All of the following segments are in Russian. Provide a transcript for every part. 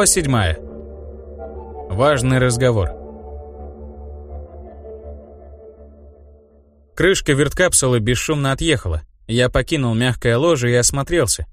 Глава 7. Важный разговор. Крышка верткапсулы бесшумно отъехала. Я покинул мягкое ложе и осмотрелся.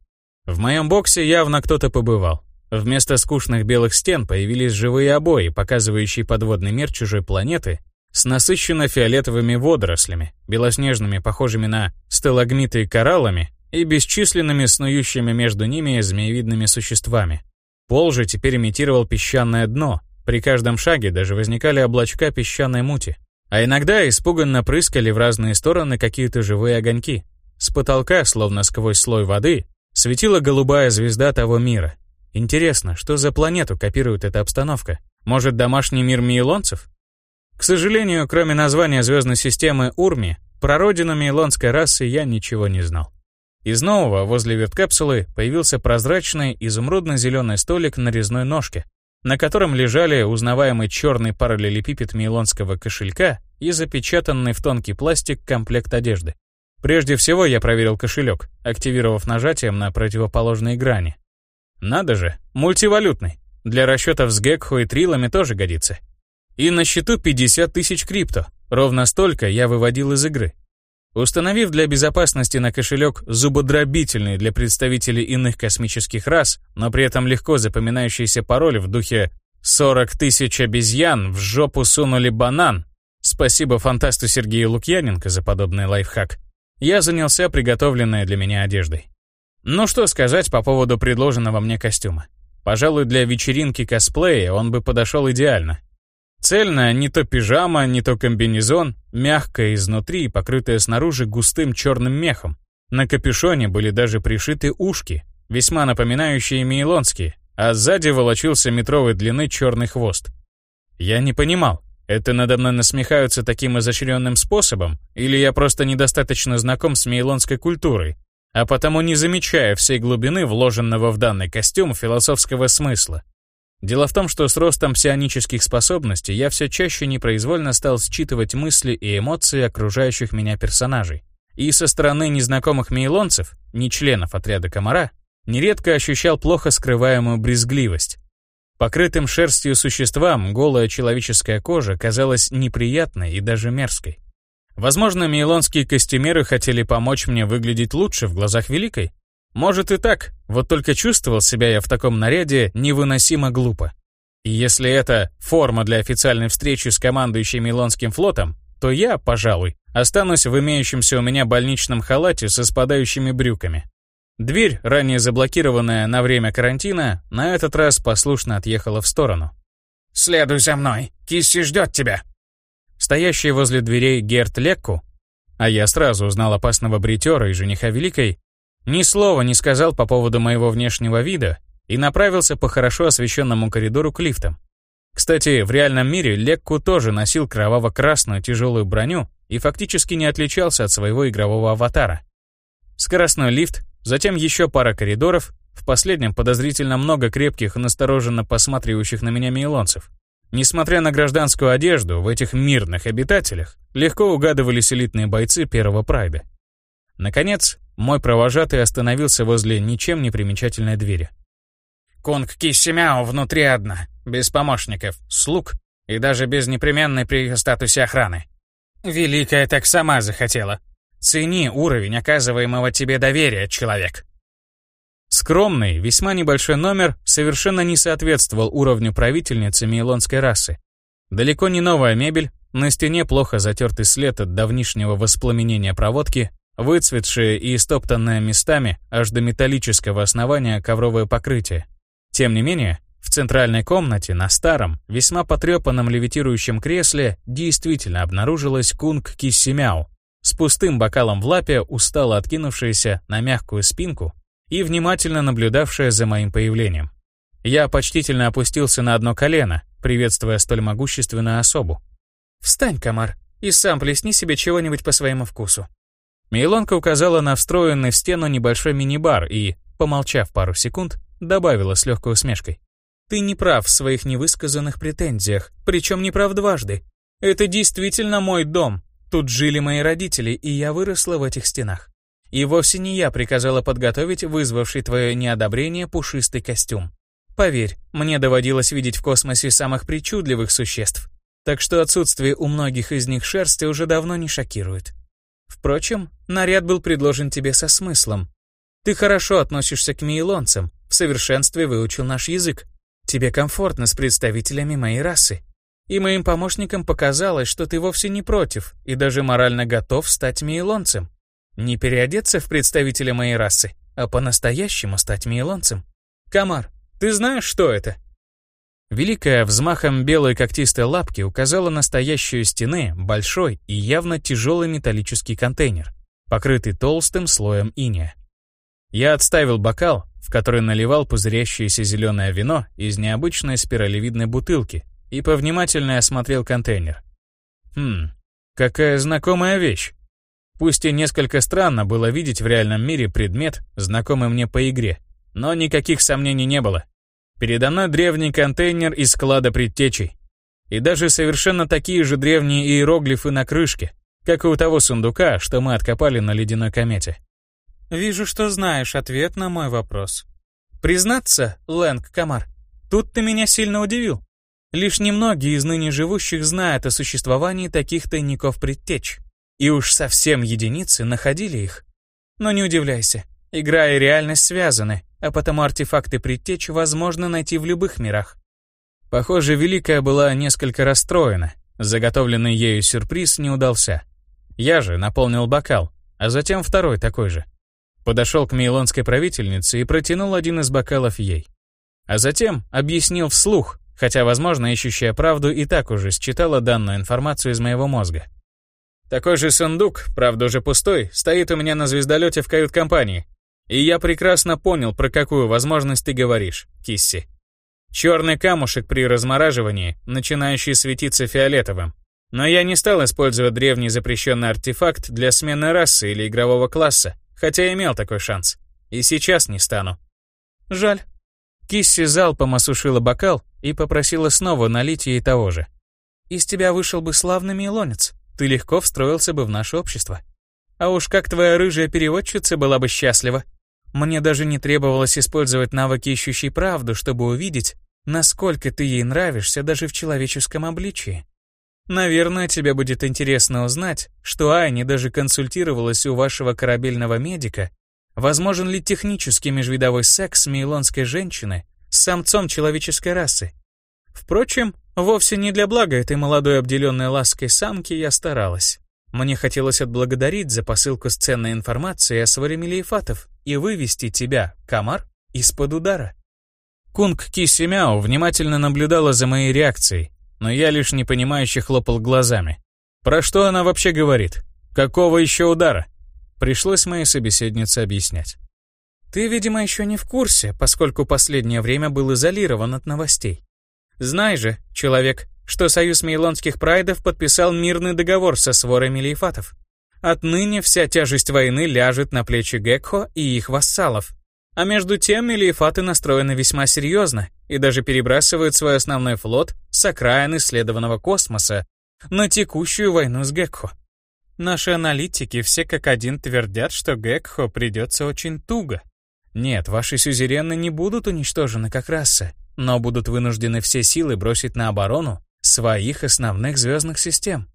В моем боксе явно кто-то побывал. Вместо скучных белых стен появились живые обои, показывающие подводный мир чужой планеты с насыщенно фиолетовыми водорослями, белоснежными, похожими на сталагмиты и кораллами, и бесчисленными снующими между ними змеевидными существами. Пол же теперь имитировал песчаное дно, при каждом шаге даже возникали облачка песчаной мути. А иногда испуганно прыскали в разные стороны какие-то живые огоньки. С потолка, словно сквозь слой воды, светила голубая звезда того мира. Интересно, что за планету копирует эта обстановка? Может, домашний мир мейлонцев? К сожалению, кроме названия звездной системы Урми, про родину мейлонской расы я ничего не знал. Из нового, возле верткапсулы, появился прозрачный изумрудно-зеленый столик на резной ножке, на котором лежали узнаваемый черный параллелепипед мейлонского кошелька и запечатанный в тонкий пластик комплект одежды. Прежде всего я проверил кошелек, активировав нажатием на противоположные грани. Надо же, мультивалютный. Для расчетов с Гекхо и Трилами тоже годится. И на счету 50 тысяч крипто. Ровно столько я выводил из игры. Установив для безопасности на кошелек зубодробительный для представителей иных космических рас, но при этом легко запоминающийся пароль в духе «40 тысяч обезьян в жопу сунули банан», спасибо фантасту Сергею Лукьяненко за подобный лайфхак, я занялся приготовленной для меня одеждой. Ну что сказать по поводу предложенного мне костюма. Пожалуй, для вечеринки косплея он бы подошел идеально. Цельная не то пижама, не то комбинезон, мягкая изнутри и покрытая снаружи густым черным мехом. На капюшоне были даже пришиты ушки, весьма напоминающие мейлонские, а сзади волочился метровой длины черный хвост. Я не понимал, это надо мной насмехаются таким изощренным способом, или я просто недостаточно знаком с мейлонской культурой, а потому не замечая всей глубины вложенного в данный костюм философского смысла. Дело в том, что с ростом псионических способностей я все чаще непроизвольно стал считывать мысли и эмоции окружающих меня персонажей. И со стороны незнакомых мейлонцев, не членов отряда комара, нередко ощущал плохо скрываемую брезгливость. Покрытым шерстью существам голая человеческая кожа казалась неприятной и даже мерзкой. Возможно, мейлонские костюмеры хотели помочь мне выглядеть лучше в глазах Великой, может и так, вот только чувствовал себя я в таком наряде невыносимо глупо. И если это форма для официальной встречи с командующим Милонским флотом, то я, пожалуй, останусь в имеющемся у меня больничном халате со спадающими брюками. Дверь, ранее заблокированная на время карантина, на этот раз послушно отъехала в сторону. «Следуй за мной, Кисси ждет тебя!» Стоящий возле дверей Герт Лекку, а я сразу узнал опасного бритера и жениха Великой, ни слова не сказал по поводу моего внешнего вида и направился по хорошо освещенному коридору к лифтам. Кстати, в реальном мире Лекку тоже носил кроваво-красную тяжелую броню и фактически не отличался от своего игрового аватара. Скоростной лифт, затем еще пара коридоров, в последнем подозрительно много крепких и настороженно посматривающих на меня мейлонцев. Несмотря на гражданскую одежду, в этих мирных обитателях легко угадывались элитные бойцы первого прайда. Наконец, мой провожатый остановился возле ничем не примечательной двери. «Кунг Киссимяо внутри одна, без помощников, слуг и даже без непременной при статусе охраны. Великая так сама захотела. Цени уровень оказываемого тебе доверия, человек». Скромный, весьма небольшой номер совершенно не соответствовал уровню правительницы мейлонской расы. Далеко не новая мебель, на стене плохо затертый след от давнишнего воспламенения проводки, выцветшее и истоптанное местами аж до металлического основания ковровое покрытие. Тем не менее, в центральной комнате на старом, весьма потрепанном левитирующем кресле действительно обнаружилась кунг Киссимяу с пустым бокалом в лапе, устало откинувшаяся на мягкую спинку и внимательно наблюдавшая за моим появлением. Я почтительно опустился на одно колено, приветствуя столь могущественную особу. «Встань, комар, и сам плесни себе чего-нибудь по своему вкусу», Мейлонка указала на встроенный в стену небольшой мини-бар и, помолчав пару секунд, добавила с легкой усмешкой. «Ты не прав в своих невысказанных претензиях, причем не прав дважды. Это действительно мой дом. Тут жили мои родители, и я выросла в этих стенах. И вовсе не я приказала подготовить вызвавший твое неодобрение пушистый костюм. Поверь, мне доводилось видеть в космосе самых причудливых существ, так что отсутствие у многих из них шерсти уже давно не шокирует. Впрочем, наряд был предложен тебе со смыслом. Ты хорошо относишься к мейлонцам, в совершенстве выучил наш язык. Тебе комфортно с представителями моей расы. И моим помощникам показалось, что ты вовсе не против и даже морально готов стать мейлонцем. Не переодеться в представителя моей расы, а по-настоящему стать мейлонцем. Камар, ты знаешь, что это?» Великая взмахом белой когтистой лапки указала на стоящую стены большой и явно тяжелый металлический контейнер, покрытый толстым слоем иния. Я отставил бокал, в который наливал пузырящееся зеленое вино из необычной спиралевидной бутылки, и повнимательно осмотрел контейнер. Хм, какая знакомая вещь. Пусть и несколько странно было видеть в реальном мире предмет, знакомый мне по игре, но никаких сомнений не было. Передо мной древний контейнер из склада предтечей. И даже совершенно такие же древние иероглифы на крышке, как и у того сундука, что мы откопали на ледяной комете. «Вижу, что знаешь ответ на мой вопрос. Признаться, Лэнг Камар, тут ты меня сильно удивил. Лишь немногие из ныне живущих знают о существовании таких тайников предтеч. И уж совсем единицы находили их. Но не удивляйся, игра и реальность связаны, а потому артефакты предтеч возможно найти в любых мирах. Похоже, Великая была несколько расстроена. Заготовленный ею сюрприз не удался. Я же наполнил бокал, а затем второй такой же. Подошел к мейлонской правительнице и протянул один из бокалов ей. А затем объяснил вслух, хотя, возможно, ищущая правду и так уже считала данную информацию из моего мозга. Такой же сундук, правда уже пустой, стоит у меня на звездолете в кают-компании. И я прекрасно понял, про какую возможность ты говоришь, Кисси. Черный камушек при размораживании, начинающий светиться фиолетовым. Но я не стал использовать древний запрещенный артефакт для смены расы или игрового класса, хотя имел такой шанс. И сейчас не стану. Жаль. Кисси залпом осушила бокал и попросила снова налить ей того же. Из тебя вышел бы славный милонец ты легко встроился бы в наше общество. А уж как твоя рыжая переводчица была бы счастлива. Мне даже не требовалось использовать навыки ищущей правду, чтобы увидеть, насколько ты ей нравишься даже в человеческом обличии. Наверное, тебе будет интересно узнать, что Айни даже консультировалась у вашего корабельного медика, возможен ли технический межвидовой секс мейлонской женщины с самцом человеческой расы. Впрочем, Вовсе не для блага этой молодой обделенной лаской самки я старалась. Мне хотелось отблагодарить за посылку с ценной информацией о своре Мелиефатов и вывести тебя, Камар, из-под удара. Кунг Кисимяо внимательно наблюдала за моей реакцией, но я лишь непонимающе хлопал глазами. Про что она вообще говорит? Какого еще удара? Пришлось моей собеседнице объяснять. Ты, видимо, еще не в курсе, поскольку последнее время был изолирован от новостей. Знай же, человек, что Союз Мейлонских Прайдов подписал мирный договор со сворой Мелиефатов. Отныне вся тяжесть войны ляжет на плечи Гекхо и их вассалов. А между тем Мелиефаты настроены весьма серьезно и даже перебрасывают свой основной флот с окраин исследованного космоса на текущую войну с Гекхо. Наши аналитики все как один твердят, что Гекхо придется очень туго. Нет, ваши сюзерены не будут уничтожены как раса, но будут вынуждены все силы бросить на оборону своих основных звездных систем.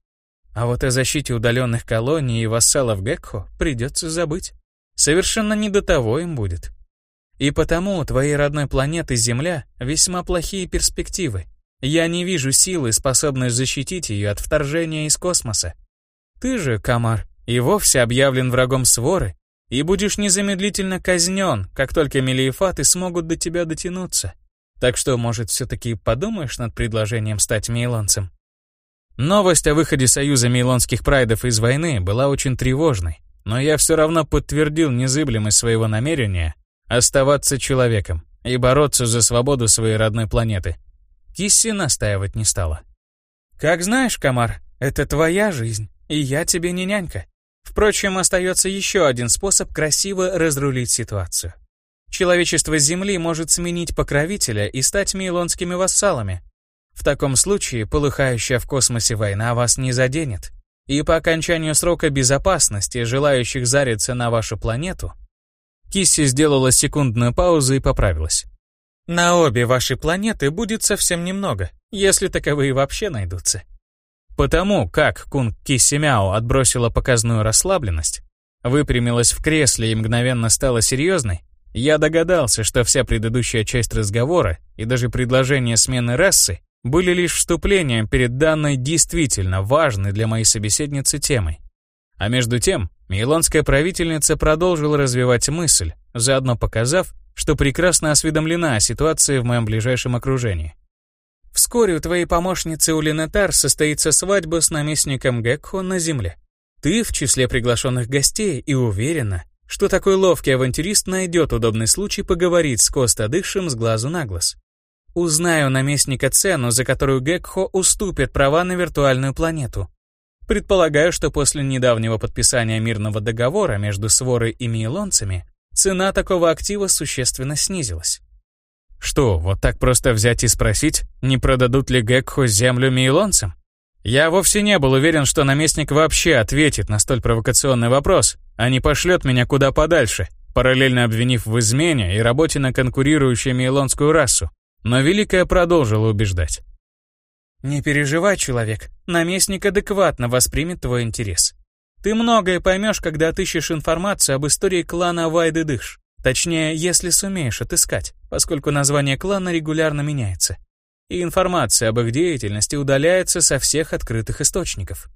А вот о защите удаленных колоний и вассалов Гекхо придется забыть. Совершенно не до того им будет. И потому у твоей родной планеты Земля весьма плохие перспективы. Я не вижу силы, способной защитить ее от вторжения из космоса. Ты же, Камар, и вовсе объявлен врагом своры, и будешь незамедлительно казнен, как только Мелиефаты смогут до тебя дотянуться. Так что, может, все-таки подумаешь над предложением стать мейлонцем? Новость о выходе Союза мейлонских прайдов из войны была очень тревожной, но я все равно подтвердил незыблемость своего намерения оставаться человеком и бороться за свободу своей родной планеты. Кисси настаивать не стала. «Как знаешь, Камар, это твоя жизнь, и я тебе не нянька. Впрочем, остается еще один способ красиво разрулить ситуацию. Человечество Земли может сменить покровителя и стать мейлонскими вассалами. В таком случае полыхающая в космосе война вас не заденет. И по окончанию срока безопасности желающих зариться на вашу планету... Кисси сделала секундную паузу и поправилась. На обе ваши планеты будет совсем немного, если таковые вообще найдутся. Потому как Кунг Кисимяо отбросила показную расслабленность, выпрямилась в кресле и мгновенно стала серьезной, я догадался, что вся предыдущая часть разговора и даже предложение смены расы были лишь вступлением перед данной действительно важной для моей собеседницы темой. А между тем, мейлонская правительница продолжила развивать мысль, заодно показав, что прекрасно осведомлена о ситуации в моем ближайшем окружении. Вскоре у твоей помощницы Улинетар состоится свадьба с наместником Гекхо на земле. Ты в числе приглашенных гостей и уверена, что такой ловкий авантюрист найдет удобный случай поговорить с Костадышем с глазу на глаз. Узнаю наместника цену, за которую Гекхо уступит права на виртуальную планету. Предполагаю, что после недавнего подписания мирного договора между Сворой и Мейлонцами цена такого актива существенно снизилась. Что, вот так просто взять и спросить, не продадут ли Гекхо землю мейлонцам? Я вовсе не был уверен, что наместник вообще ответит на столь провокационный вопрос, а не пошлет меня куда подальше, параллельно обвинив в измене и работе на конкурирующую мейлонскую расу. Но Великая продолжила убеждать. «Не переживай, человек, наместник адекватно воспримет твой интерес. Ты многое поймешь, когда отыщешь информацию об истории клана Вайды-Дыш. Точнее, если сумеешь отыскать, поскольку название клана регулярно меняется. И информация об их деятельности удаляется со всех открытых источников.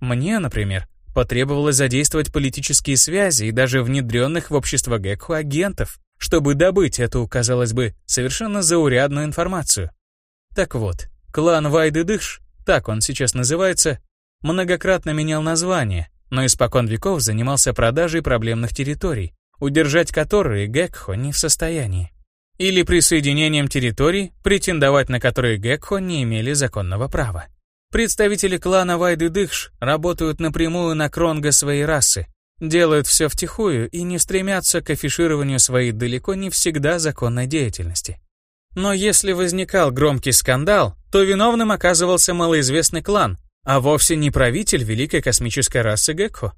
Мне, например, потребовалось задействовать политические связи и даже внедренных в общество Гекху агентов, чтобы добыть эту, казалось бы, совершенно заурядную информацию. Так вот, клан Вайды-Дыш, так он сейчас называется, многократно менял название, но испокон веков занимался продажей проблемных территорий, удержать которые Гекхо не в состоянии. Или присоединением территорий, претендовать на которые Гекхо не имели законного права. Представители клана Вайды-Дыхш работают напрямую на Кронга своей расы, делают все втихую и не стремятся к афишированию своей далеко не всегда законной деятельности. Но если возникал громкий скандал, то виновным оказывался малоизвестный клан, а вовсе не правитель великой космической расы Гекхо.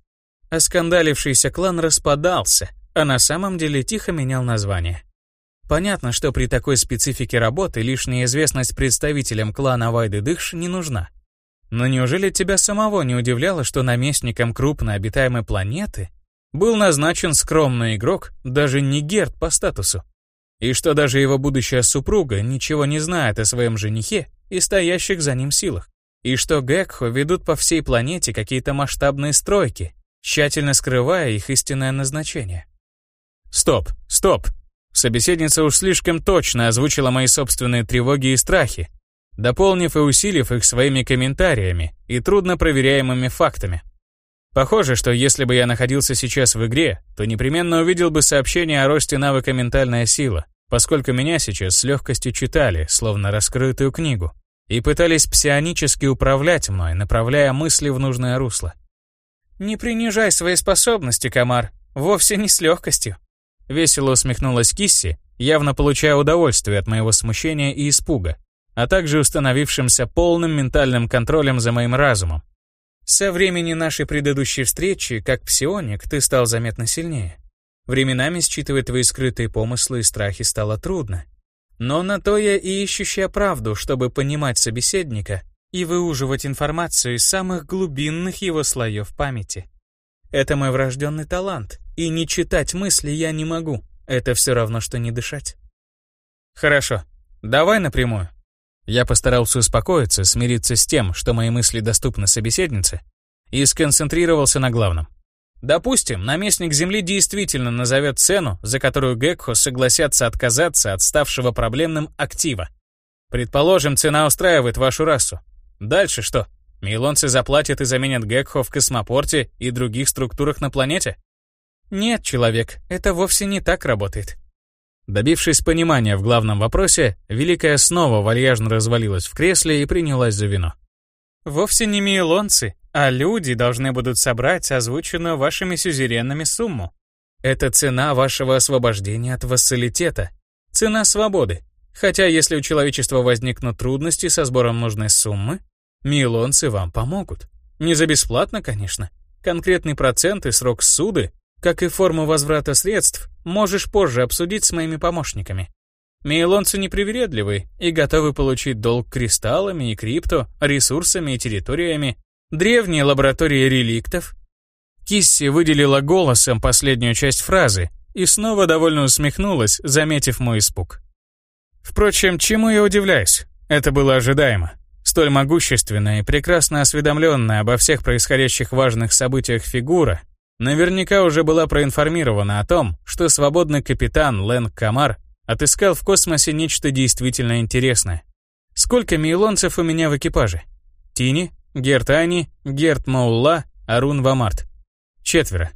Оскандалившийся клан распадался, а на самом деле тихо менял название. Понятно, что при такой специфике работы лишняя известность представителям клана Вайды Дыхш не нужна. Но неужели тебя самого не удивляло, что наместником крупной обитаемой планеты был назначен скромный игрок, даже не Герд по статусу? И что даже его будущая супруга ничего не знает о своем женихе и стоящих за ним силах? И что Гекхо ведут по всей планете какие-то масштабные стройки, тщательно скрывая их истинное назначение? Стоп, стоп. Собеседница уж слишком точно озвучила мои собственные тревоги и страхи, дополнив и усилив их своими комментариями и трудно проверяемыми фактами. Похоже, что если бы я находился сейчас в игре, то непременно увидел бы сообщение о росте навыка «Ментальная сила», поскольку меня сейчас с легкостью читали, словно раскрытую книгу, и пытались псионически управлять мной, направляя мысли в нужное русло. «Не принижай свои способности, Камар, вовсе не с легкостью», Весело усмехнулась Кисси, явно получая удовольствие от моего смущения и испуга, а также установившимся полным ментальным контролем за моим разумом. Со времени нашей предыдущей встречи, как псионик, ты стал заметно сильнее. Временами считывать твои скрытые помыслы и страхи стало трудно. Но на то я и ищущая правду, чтобы понимать собеседника и выуживать информацию из самых глубинных его слоев памяти. Это мой врожденный талант, и не читать мысли я не могу. Это все равно, что не дышать. Хорошо, давай напрямую. Я постарался успокоиться, смириться с тем, что мои мысли доступны собеседнице, и сконцентрировался на главном. Допустим, наместник Земли действительно назовет цену, за которую Гекхо согласятся отказаться от ставшего проблемным актива. Предположим, цена устраивает вашу расу. Дальше что? Мейлонцы заплатят и заменят Гекхо в космопорте и других структурах на планете? Нет, человек, это вовсе не так работает. Добившись понимания в главном вопросе, Великая снова вальяжно развалилась в кресле и принялась за вино. Вовсе не мейлонцы, а люди должны будут собрать озвученную вашими сюзеренами сумму. Это цена вашего освобождения от вассалитета, цена свободы. Хотя если у человечества возникнут трудности со сбором нужной суммы, Милонцы вам помогут. Не за бесплатно, конечно. Конкретный процент и срок суды, как и форму возврата средств, можешь позже обсудить с моими помощниками. Мейлонцы непривередливы и готовы получить долг кристаллами и крипто, ресурсами и территориями, древние лаборатории реликтов. Кисси выделила голосом последнюю часть фразы и снова довольно усмехнулась, заметив мой испуг. Впрочем, чему я удивляюсь? Это было ожидаемо. Столь могущественная и прекрасно осведомленная обо всех происходящих важных событиях фигура наверняка уже была проинформирована о том, что свободный капитан Лэн Камар отыскал в космосе нечто действительно интересное. Сколько мейлонцев у меня в экипаже? Тини, Герт Ани, Герт Маулла, Арун Вамарт. Четверо.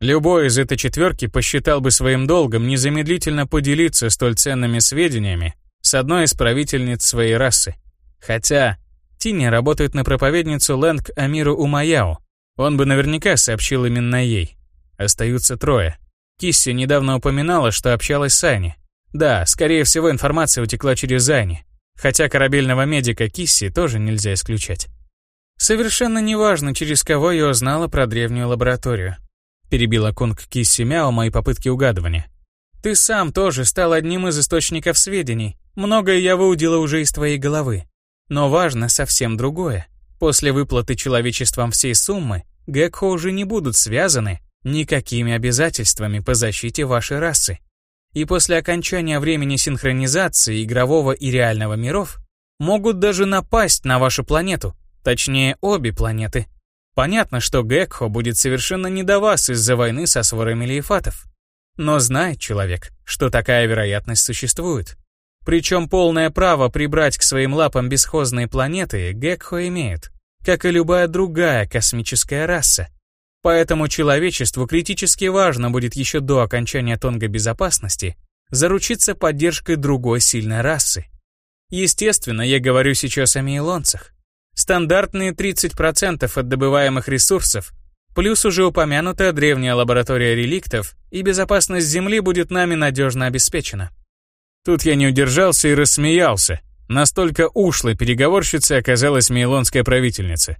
Любой из этой четверки посчитал бы своим долгом незамедлительно поделиться столь ценными сведениями с одной из правительниц своей расы. Хотя Тини работает на проповедницу Лэнг Амиру Умаяо. Он бы наверняка сообщил именно ей. Остаются трое. Кисси недавно упоминала, что общалась с Ани. Да, скорее всего, информация утекла через Ани. Хотя корабельного медика Кисси тоже нельзя исключать. Совершенно неважно, через кого я узнала про древнюю лабораторию. Перебила Кунг Кисси Мяо мои попытки угадывания. Ты сам тоже стал одним из источников сведений. Многое я выудила уже из твоей головы. Но важно совсем другое. После выплаты человечеством всей суммы, Гекхо уже не будут связаны никакими обязательствами по защите вашей расы. И после окончания времени синхронизации игрового и реального миров могут даже напасть на вашу планету, точнее обе планеты, Понятно, что Гекхо будет совершенно не до вас из-за войны со сворами лейфатов. Но знает человек, что такая вероятность существует. Причем полное право прибрать к своим лапам бесхозные планеты Гекхо имеет, как и любая другая космическая раса. Поэтому человечеству критически важно будет еще до окончания тонга безопасности заручиться поддержкой другой сильной расы. Естественно, я говорю сейчас о мейлонцах. Стандартные 30% от добываемых ресурсов, плюс уже упомянутая древняя лаборатория реликтов, и безопасность Земли будет нами надежно обеспечена. Тут я не удержался и рассмеялся. Настолько ушлой переговорщицей оказалась мейлонская правительница.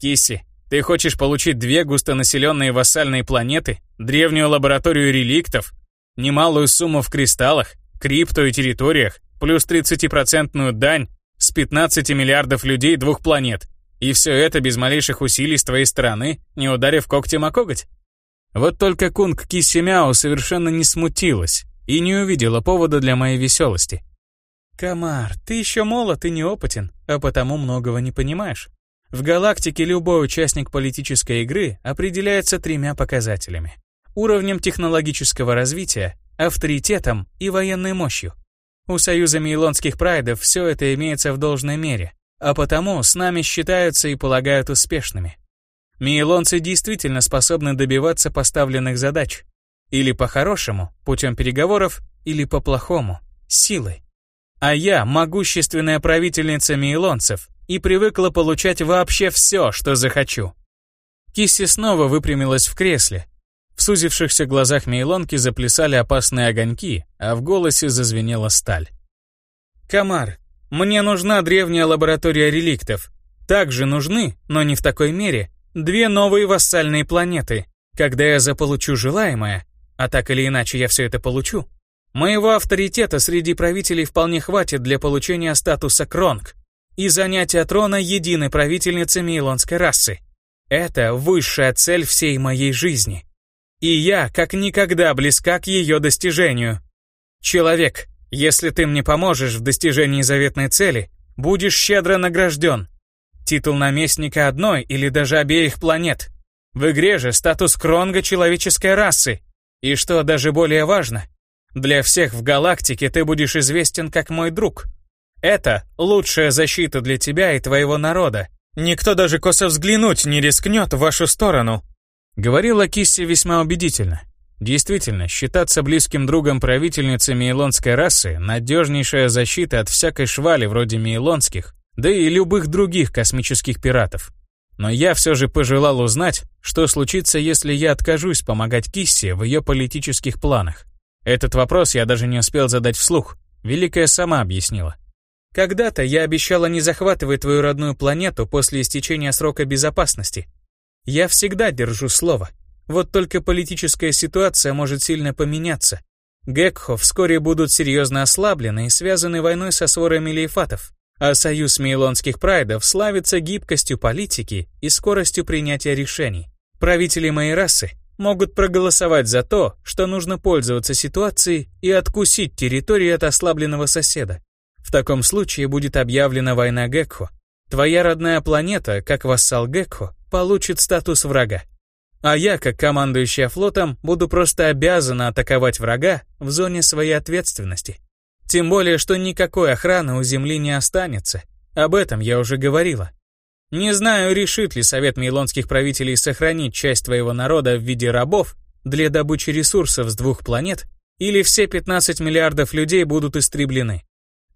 «Кисси, ты хочешь получить две густонаселенные вассальные планеты, древнюю лабораторию реликтов, немалую сумму в кристаллах, крипто и территориях, плюс 30% дань с 15 миллиардов людей двух планет. И все это без малейших усилий с твоей стороны, не ударив когтем о коготь? Вот только Кунг Кисимяо совершенно не смутилась и не увидела повода для моей веселости. «Камар, ты еще молод и неопытен, а потому многого не понимаешь. В галактике любой участник политической игры определяется тремя показателями. Уровнем технологического развития, авторитетом и военной мощью. У Союза Мейлонских Прайдов все это имеется в должной мере, а потому с нами считаются и полагают успешными. Мейлонцы действительно способны добиваться поставленных задач. Или по-хорошему, путем переговоров, или по-плохому, силой. А я могущественная правительница мейлонцев и привыкла получать вообще все, что захочу. Кисси снова выпрямилась в кресле, в сузившихся глазах Мейлонки заплясали опасные огоньки, а в голосе зазвенела сталь. «Камар, мне нужна древняя лаборатория реликтов. Также нужны, но не в такой мере, две новые вассальные планеты. Когда я заполучу желаемое, а так или иначе я все это получу, моего авторитета среди правителей вполне хватит для получения статуса Кронг и занятия трона единой правительницы Мейлонской расы. Это высшая цель всей моей жизни». И я как никогда близка к ее достижению. Человек, если ты мне поможешь в достижении заветной цели, будешь щедро награжден. Титул наместника одной или даже обеих планет. В игре же статус кронга человеческой расы. И что даже более важно, для всех в галактике ты будешь известен как мой друг. Это лучшая защита для тебя и твоего народа. Никто даже косо взглянуть не рискнет в вашу сторону. Говорила Кисси весьма убедительно. Действительно, считаться близким другом правительницы мейлонской расы – надежнейшая защита от всякой швали вроде мейлонских, да и любых других космических пиратов. Но я все же пожелал узнать, что случится, если я откажусь помогать Кисси в ее политических планах. Этот вопрос я даже не успел задать вслух. Великая сама объяснила. Когда-то я обещала не захватывать твою родную планету после истечения срока безопасности, я всегда держу слово. Вот только политическая ситуация может сильно поменяться. Гекхо вскоре будут серьезно ослаблены и связаны войной со сворой мелиефатов, а союз мейлонских прайдов славится гибкостью политики и скоростью принятия решений. Правители моей расы могут проголосовать за то, что нужно пользоваться ситуацией и откусить территорию от ослабленного соседа. В таком случае будет объявлена война Гекхо. Твоя родная планета, как вассал Гекхо, получит статус врага. А я, как командующая флотом, буду просто обязана атаковать врага в зоне своей ответственности. Тем более, что никакой охраны у Земли не останется. Об этом я уже говорила. Не знаю, решит ли Совет Мейлонских правителей сохранить часть твоего народа в виде рабов для добычи ресурсов с двух планет, или все 15 миллиардов людей будут истреблены.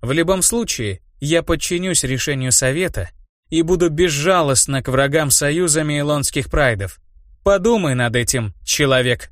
В любом случае, я подчинюсь решению Совета и буду безжалостна к врагам Союза Мейлонских прайдов, Подумай над этим, человек.